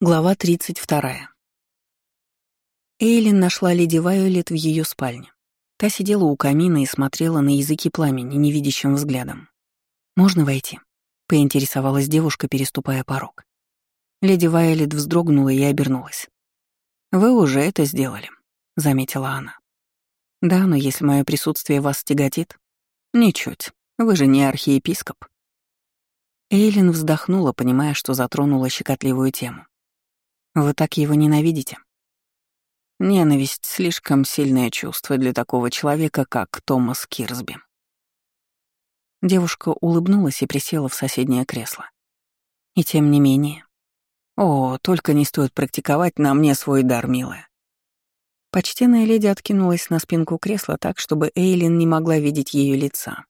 Глава 32. Эйлин нашла леди Вайолет в ее спальне. Та сидела у камина и смотрела на языки пламени невидящим взглядом. «Можно войти?» — поинтересовалась девушка, переступая порог. Леди Вайолет вздрогнула и обернулась. «Вы уже это сделали», — заметила она. «Да, но если мое присутствие вас тяготит...» «Ничуть. Вы же не архиепископ». Эйлин вздохнула, понимая, что затронула щекотливую тему. Вы так его ненавидите? Ненависть — слишком сильное чувство для такого человека, как Томас Кирсби. Девушка улыбнулась и присела в соседнее кресло. И тем не менее. О, только не стоит практиковать на мне свой дар, милая. Почтенная леди откинулась на спинку кресла так, чтобы Эйлин не могла видеть ее лица.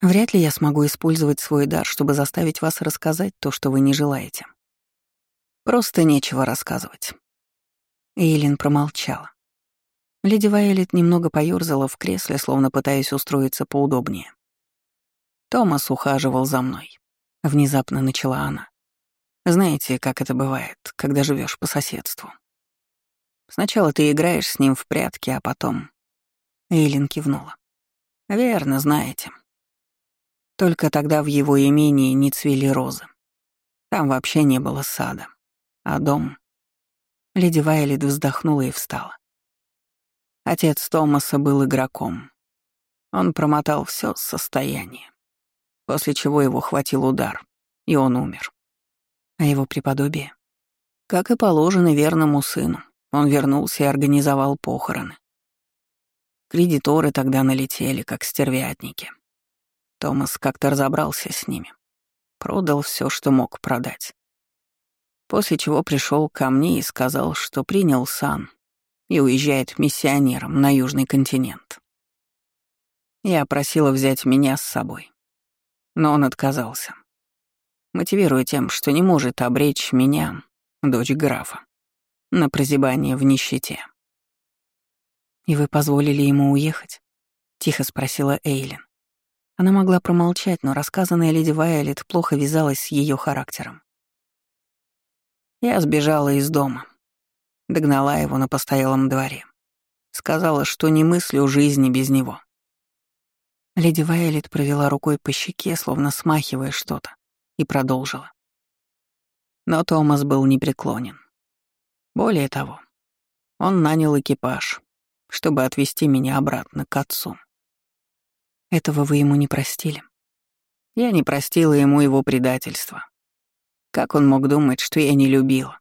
Вряд ли я смогу использовать свой дар, чтобы заставить вас рассказать то, что вы не желаете. Просто нечего рассказывать. Эйлин промолчала. Леди Вайолет немного поёрзала в кресле, словно пытаясь устроиться поудобнее. Томас ухаживал за мной. Внезапно начала она. Знаете, как это бывает, когда живешь по соседству. Сначала ты играешь с ним в прятки, а потом... Эйлин кивнула. Верно, знаете. Только тогда в его имении не цвели розы. Там вообще не было сада. А дом? Леди Вайлет вздохнула и встала. Отец Томаса был игроком. Он промотал все состояние, после чего его хватил удар, и он умер. А его преподобие? Как и положено верному сыну, он вернулся и организовал похороны. Кредиторы тогда налетели, как стервятники. Томас как-то разобрался с ними. Продал все, что мог продать. После чего пришел ко мне и сказал, что принял сан и уезжает миссионером на Южный континент. Я просила взять меня с собой, но он отказался, мотивируя тем, что не может обречь меня, дочь графа, на прозябание в нищете. «И вы позволили ему уехать?» — тихо спросила Эйлин. Она могла промолчать, но рассказанная леди Вайолет плохо вязалась с ее характером. Я сбежала из дома. Догнала его на постоялом дворе. Сказала, что не мыслю жизни без него. Леди Вайолет провела рукой по щеке, словно смахивая что-то, и продолжила. Но Томас был непреклонен. Более того, он нанял экипаж, чтобы отвезти меня обратно к отцу. Этого вы ему не простили? Я не простила ему его предательство. Как он мог думать, что я не любила?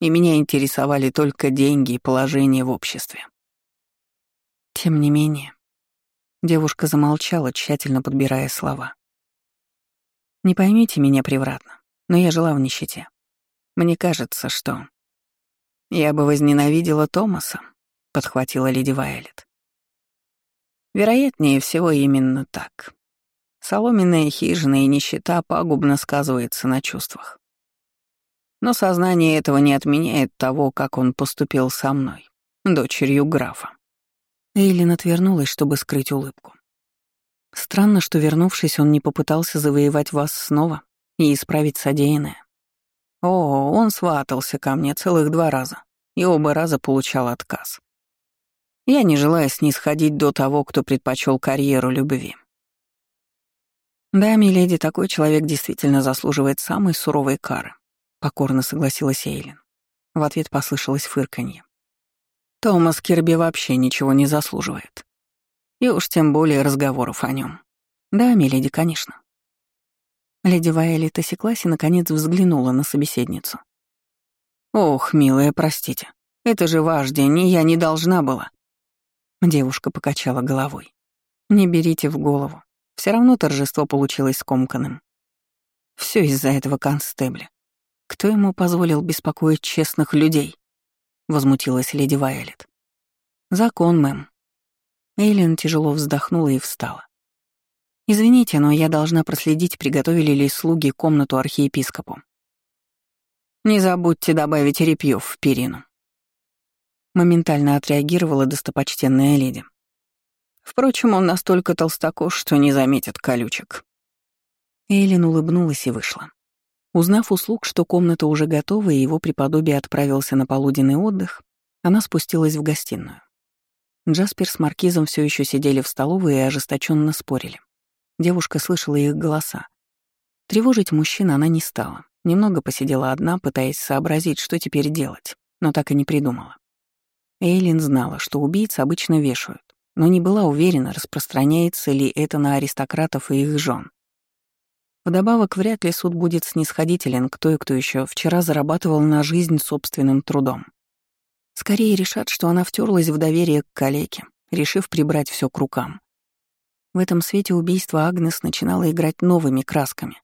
И меня интересовали только деньги и положение в обществе. Тем не менее, девушка замолчала, тщательно подбирая слова. Не поймите меня превратно, но я жила в нищете. Мне кажется, что... Я бы возненавидела Томаса, подхватила леди Вайлет. Вероятнее всего, именно так. Соломенная хижина и нищета пагубно сказывается на чувствах. Но сознание этого не отменяет того, как он поступил со мной, дочерью графа. Эйлин отвернулась, чтобы скрыть улыбку. Странно, что, вернувшись, он не попытался завоевать вас снова и исправить содеянное. О, он сватался ко мне целых два раза, и оба раза получал отказ. Я не желаю снисходить до того, кто предпочел карьеру любви. Да, миледи, такой человек действительно заслуживает самой суровой кары. Покорно согласилась Эйлин. В ответ послышалось фырканье. Томас Кирби вообще ничего не заслуживает. И уж тем более разговоров о нем. Да, миледи, конечно. Леди Вайолет осеклась и, наконец, взглянула на собеседницу. «Ох, милая, простите. Это же ваш день, и я не должна была». Девушка покачала головой. «Не берите в голову. Все равно торжество получилось скомканным. Все из-за этого констебля. Кто ему позволил беспокоить честных людей? Возмутилась леди Вайолет. Закон, мэм. Эйлин тяжело вздохнула и встала. «Извините, но я должна проследить, приготовили ли слуги комнату архиепископу. Не забудьте добавить репьёв в перину». Моментально отреагировала достопочтенная леди. Впрочем, он настолько толстокож, что не заметит колючек. Эйлин улыбнулась и вышла. Узнав услуг, что комната уже готова и его преподобие отправился на полуденный отдых, она спустилась в гостиную. Джаспер с Маркизом все еще сидели в столовой и ожесточенно спорили. Девушка слышала их голоса. Тревожить мужчин она не стала. Немного посидела одна, пытаясь сообразить, что теперь делать, но так и не придумала. Эйлин знала, что убийц обычно вешают, но не была уверена, распространяется ли это на аристократов и их жен. Вдобавок, вряд ли суд будет снисходителен к той, кто еще вчера зарабатывал на жизнь собственным трудом. Скорее решат, что она втерлась в доверие к калеке, решив прибрать все к рукам. В этом свете убийство Агнес начинало играть новыми красками.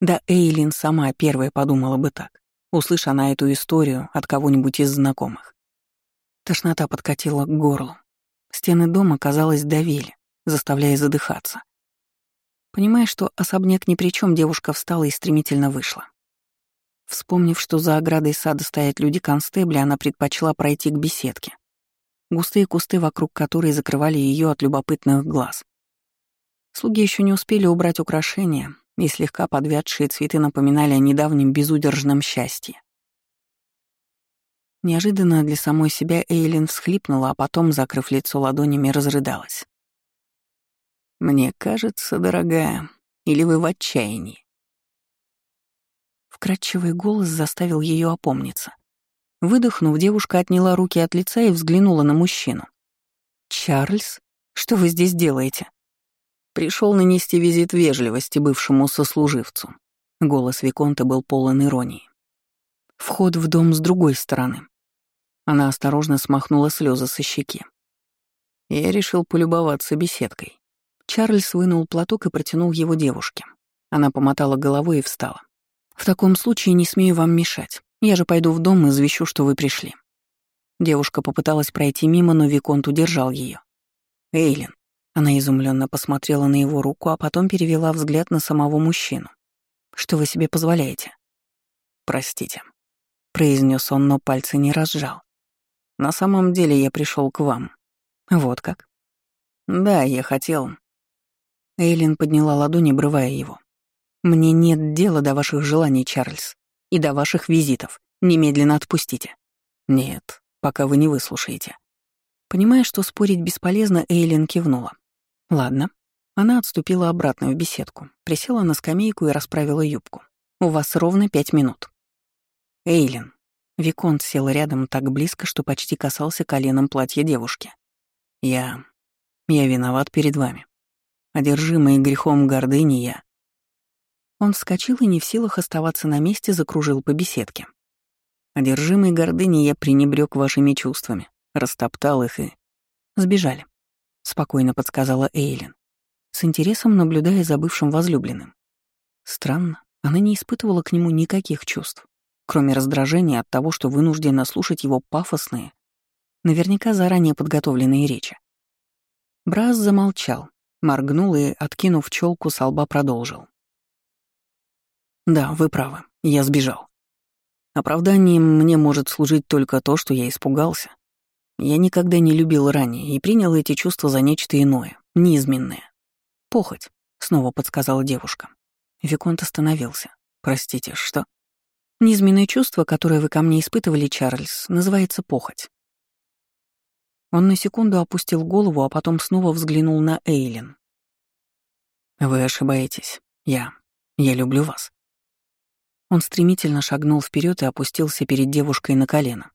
Да Эйлин сама первая подумала бы так, услыша она эту историю от кого-нибудь из знакомых. Тошнота подкатила к горлу. Стены дома, казалось, давили, заставляя задыхаться. Понимая, что особняк ни при чем, девушка встала и стремительно вышла. Вспомнив, что за оградой сада стоят люди-констебли, она предпочла пройти к беседке. Густые кусты, вокруг которой закрывали ее от любопытных глаз. Слуги еще не успели убрать украшения, и слегка подвядшие цветы напоминали о недавнем безудержном счастье. Неожиданно для самой себя Эйлин всхлипнула, а потом, закрыв лицо ладонями, разрыдалась. «Мне кажется, дорогая, или вы в отчаянии?» Вкрадчивый голос заставил ее опомниться. Выдохнув, девушка отняла руки от лица и взглянула на мужчину. «Чарльз, что вы здесь делаете?» Пришел нанести визит вежливости бывшему сослуживцу. Голос Виконта был полон иронии. Вход в дом с другой стороны. Она осторожно смахнула слезы со щеки. Я решил полюбоваться беседкой. Чарльз вынул платок и протянул его девушке. Она помотала головой и встала. «В таком случае не смею вам мешать. Я же пойду в дом и извещу, что вы пришли». Девушка попыталась пройти мимо, но Виконт удержал ее. «Эйлин». Она изумленно посмотрела на его руку, а потом перевела взгляд на самого мужчину. «Что вы себе позволяете?» «Простите», — произнес он, но пальцы не разжал. «На самом деле я пришел к вам». «Вот как?» «Да, я хотел». Эйлин подняла ладонь, обрывая его. «Мне нет дела до ваших желаний, Чарльз, и до ваших визитов. Немедленно отпустите». «Нет, пока вы не выслушаете». Понимая, что спорить бесполезно, Эйлин кивнула. «Ладно». Она отступила обратно в беседку, присела на скамейку и расправила юбку. «У вас ровно пять минут». «Эйлин». Виконт сел рядом так близко, что почти касался коленом платья девушки. «Я... я виноват перед вами. Одержимый грехом гордыни. Он вскочил и не в силах оставаться на месте, закружил по беседке. Одержимый гордыней я пренебрег вашими чувствами, растоптал их и... Сбежали, — спокойно подсказала Эйлин, с интересом наблюдая за бывшим возлюбленным. Странно, она не испытывала к нему никаких чувств, кроме раздражения от того, что вынуждена слушать его пафосные, наверняка заранее подготовленные речи. Браз замолчал, моргнул и, откинув челку, со лба продолжил. Да, вы правы, я сбежал. Оправданием мне может служить только то, что я испугался. Я никогда не любил ранее и принял эти чувства за нечто иное, неизменное. «Похоть», — снова подсказала девушка. Виконт остановился. «Простите, что?» «Неизменное чувство, которое вы ко мне испытывали, Чарльз, называется похоть». Он на секунду опустил голову, а потом снова взглянул на Эйлин. «Вы ошибаетесь. Я... я люблю вас. Он стремительно шагнул вперед и опустился перед девушкой на колено.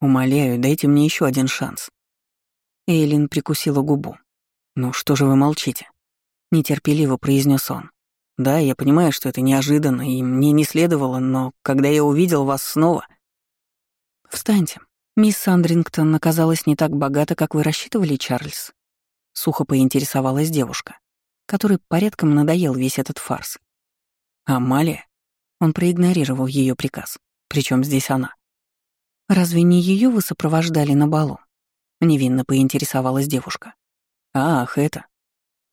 «Умоляю, дайте мне еще один шанс». Эйлин прикусила губу. «Ну что же вы молчите?» Нетерпеливо произнес он. «Да, я понимаю, что это неожиданно, и мне не следовало, но когда я увидел вас снова...» «Встаньте. Мисс Сандрингтон оказалась не так богата, как вы рассчитывали, Чарльз?» Сухо поинтересовалась девушка, которой порядком надоел весь этот фарс. «Амалия?» Он проигнорировал ее приказ. Причем здесь она? «Разве не ее вы сопровождали на балу?» Невинно поинтересовалась девушка. «Ах, это.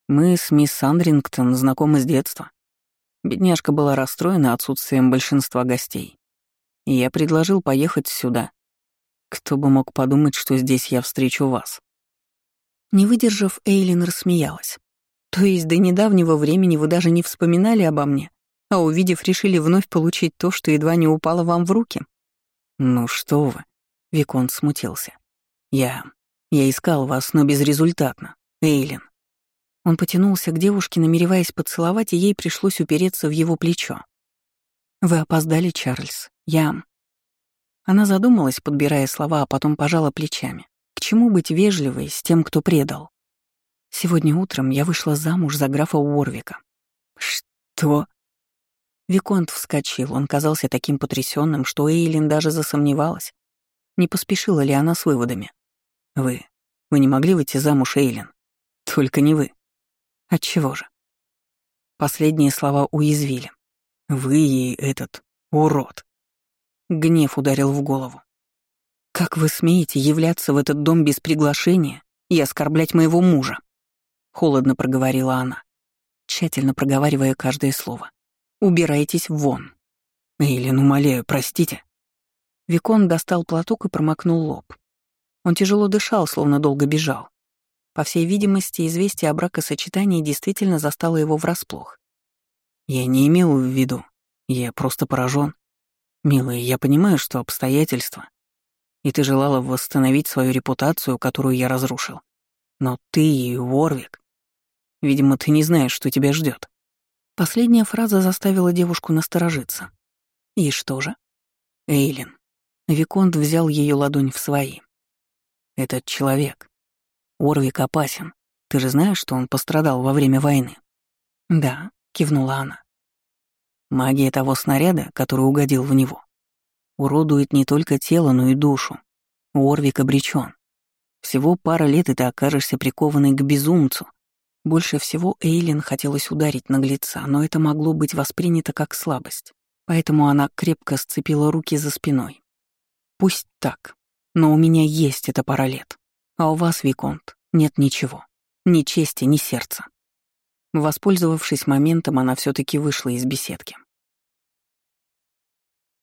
Мы с мисс Сандрингтон знакомы с детства. Бедняжка была расстроена отсутствием большинства гостей. Я предложил поехать сюда. Кто бы мог подумать, что здесь я встречу вас?» Не выдержав, Эйлин рассмеялась. «То есть до недавнего времени вы даже не вспоминали обо мне? а увидев, решили вновь получить то, что едва не упало вам в руки? Ну что вы, Виконт смутился. Я... я искал вас, но безрезультатно. Эйлин. Он потянулся к девушке, намереваясь поцеловать, и ей пришлось упереться в его плечо. «Вы опоздали, Чарльз. Я...» Она задумалась, подбирая слова, а потом пожала плечами. К чему быть вежливой с тем, кто предал? Сегодня утром я вышла замуж за графа Уорвика. Что? Виконт вскочил, он казался таким потрясенным, что Эйлин даже засомневалась, не поспешила ли она с выводами. Вы, вы не могли выйти замуж, Эйлин? Только не вы. Отчего же? Последние слова уязвили. Вы и этот урод. Гнев ударил в голову. Как вы смеете являться в этот дом без приглашения и оскорблять моего мужа? Холодно проговорила она, тщательно проговаривая каждое слово. «Убирайтесь вон». «Эйлин, умоляю, простите». Викон достал платок и промокнул лоб. Он тяжело дышал, словно долго бежал. По всей видимости, известие о бракосочетании действительно застало его врасплох. «Я не имел в виду. Я просто поражен. Милая, я понимаю, что обстоятельства. И ты желала восстановить свою репутацию, которую я разрушил. Но ты и Уорвик Видимо, ты не знаешь, что тебя ждет. Последняя фраза заставила девушку насторожиться. И что же? Эйлин. Виконт взял ее ладонь в свои. Этот человек. Орвик опасен. Ты же знаешь, что он пострадал во время войны? Да, кивнула она. Магия того снаряда, который угодил в него, уродует не только тело, но и душу. Орвик обречен. Всего пара лет, и ты окажешься прикованный к безумцу, больше всего Эйлин хотелось ударить наглеца, но это могло быть воспринято как слабость, поэтому она крепко сцепила руки за спиной. «Пусть так, но у меня есть эта пара лет, а у вас, Виконт, нет ничего, ни чести, ни сердца». Воспользовавшись моментом, она все таки вышла из беседки.